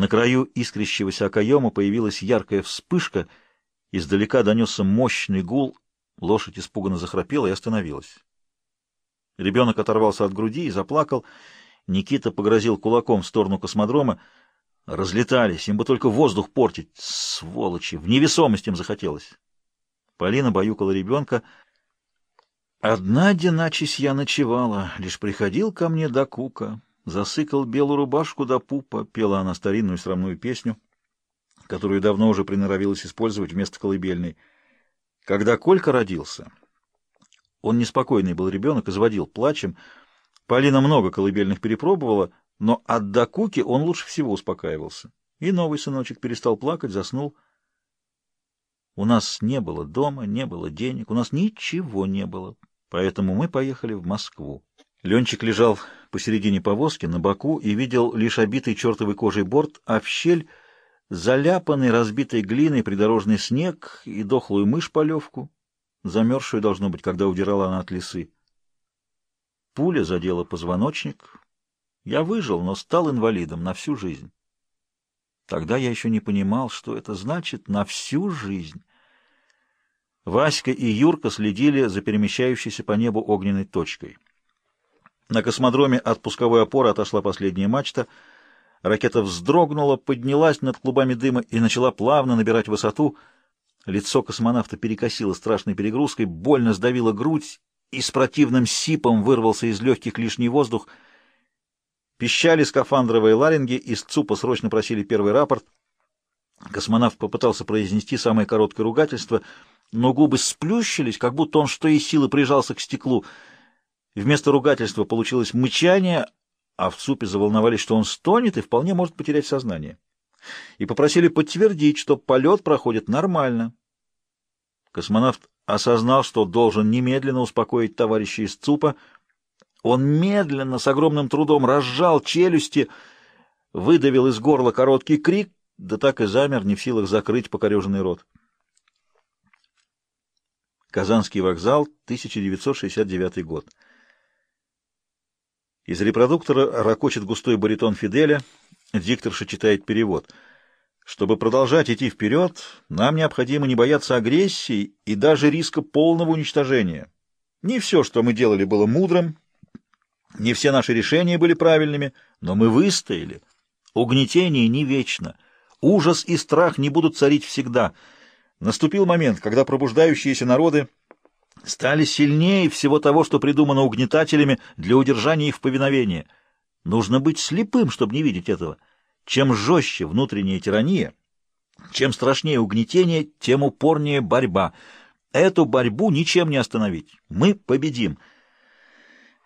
На краю искрящегося окоема появилась яркая вспышка, издалека донесся мощный гул, лошадь испуганно захрапела и остановилась. Ребенок оторвался от груди и заплакал. Никита погрозил кулаком в сторону космодрома. Разлетались, им бы только воздух портить. Сволочи, в невесомость им захотелось. Полина баюкала ребенка. Одна деначись я ночевала, лишь приходил ко мне до кука, засыкал белую рубашку до пупа, пела она старинную срамную песню, которую давно уже приноровилась использовать вместо колыбельной. Когда Колька родился, он неспокойный был ребенок и заводил плачем. Полина много колыбельных перепробовала, но от докуки он лучше всего успокаивался. И новый сыночек перестал плакать, заснул. У нас не было дома, не было денег, у нас ничего не было, поэтому мы поехали в Москву. Ленчик лежал посередине повозки, на боку, и видел лишь обитый чертовой кожей борт, а в щель заляпанный разбитой глиной придорожный снег и дохлую мышь-полевку, замерзшую, должно быть, когда удирала она от лисы. Пуля задела позвоночник. Я выжил, но стал инвалидом на всю жизнь. Тогда я еще не понимал, что это значит «на всю жизнь». Васька и Юрка следили за перемещающейся по небу огненной точкой. На космодроме от пусковой опоры отошла последняя мачта. Ракета вздрогнула, поднялась над клубами дыма и начала плавно набирать высоту — Лицо космонавта перекосило страшной перегрузкой, больно сдавило грудь, и с противным сипом вырвался из легких лишний воздух. Пищали скафандровые ларинги, из ЦУПа срочно просили первый рапорт. Космонавт попытался произнести самое короткое ругательство, но губы сплющились, как будто он что из силы прижался к стеклу. Вместо ругательства получилось мычание, а в ЦУПе заволновались, что он стонет и вполне может потерять сознание и попросили подтвердить, что полет проходит нормально. Космонавт осознал, что должен немедленно успокоить товарища из ЦУПа. Он медленно, с огромным трудом разжал челюсти, выдавил из горла короткий крик, да так и замер, не в силах закрыть покореженный рот. Казанский вокзал, 1969 год. Из репродуктора ракочет густой баритон Фиделя — Дикторша читает перевод. Чтобы продолжать идти вперед, нам необходимо не бояться агрессии и даже риска полного уничтожения. Не все, что мы делали, было мудрым, не все наши решения были правильными, но мы выстояли. Угнетение не вечно. Ужас и страх не будут царить всегда. Наступил момент, когда пробуждающиеся народы стали сильнее всего того, что придумано угнетателями для удержания их в повиновении — Нужно быть слепым, чтобы не видеть этого. Чем жестче внутренняя тирания, чем страшнее угнетение, тем упорнее борьба. Эту борьбу ничем не остановить. Мы победим.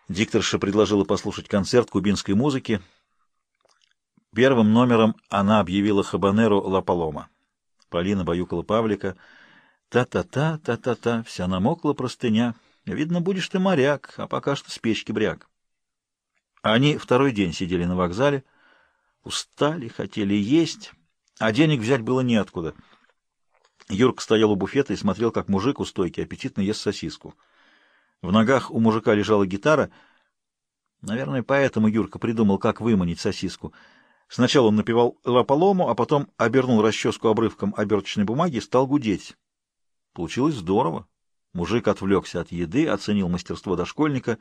Дикторша предложила послушать концерт кубинской музыки. Первым номером она объявила хабанеру «Ла Палома». Полина баюкала Павлика. «Та-та-та, та-та-та, вся намокла простыня. Видно, будешь ты моряк, а пока что с печки бряк». Они второй день сидели на вокзале, устали, хотели есть, а денег взять было неоткуда. Юрка стоял у буфета и смотрел, как мужик у стойки аппетитно ест сосиску. В ногах у мужика лежала гитара. Наверное, поэтому Юрка придумал, как выманить сосиску. Сначала он напевал лаполому, а потом обернул расческу обрывком оберточной бумаги и стал гудеть. Получилось здорово. Мужик отвлекся от еды, оценил мастерство дошкольника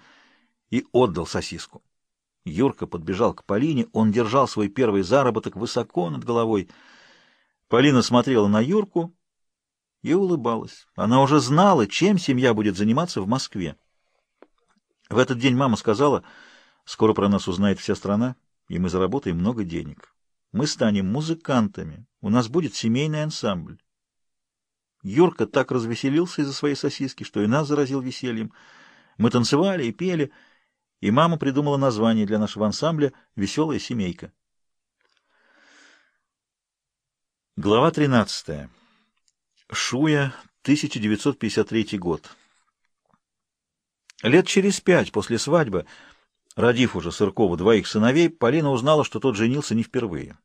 и отдал сосиску. Юрка подбежал к Полине, он держал свой первый заработок высоко над головой. Полина смотрела на Юрку и улыбалась. Она уже знала, чем семья будет заниматься в Москве. В этот день мама сказала, скоро про нас узнает вся страна, и мы заработаем много денег. Мы станем музыкантами, у нас будет семейный ансамбль. Юрка так развеселился из-за своей сосиски, что и нас заразил весельем. Мы танцевали и пели, и мама придумала название для нашего ансамбля «Веселая семейка». Глава 13. Шуя, 1953 год. Лет через пять после свадьбы, родив уже Сыркову двоих сыновей, Полина узнала, что тот женился не впервые.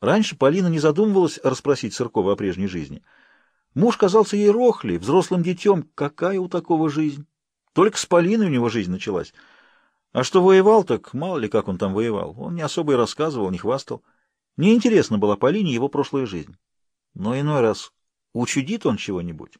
Раньше Полина не задумывалась расспросить Сыркова о прежней жизни. Муж казался ей рохлей, взрослым детем. Какая у такого жизнь? Только с Полиной у него жизнь началась. А что воевал, так мало ли как он там воевал. Он не особо и рассказывал, не хвастал. Неинтересна была Полине его прошлая жизнь. Но иной раз учудит он чего-нибудь,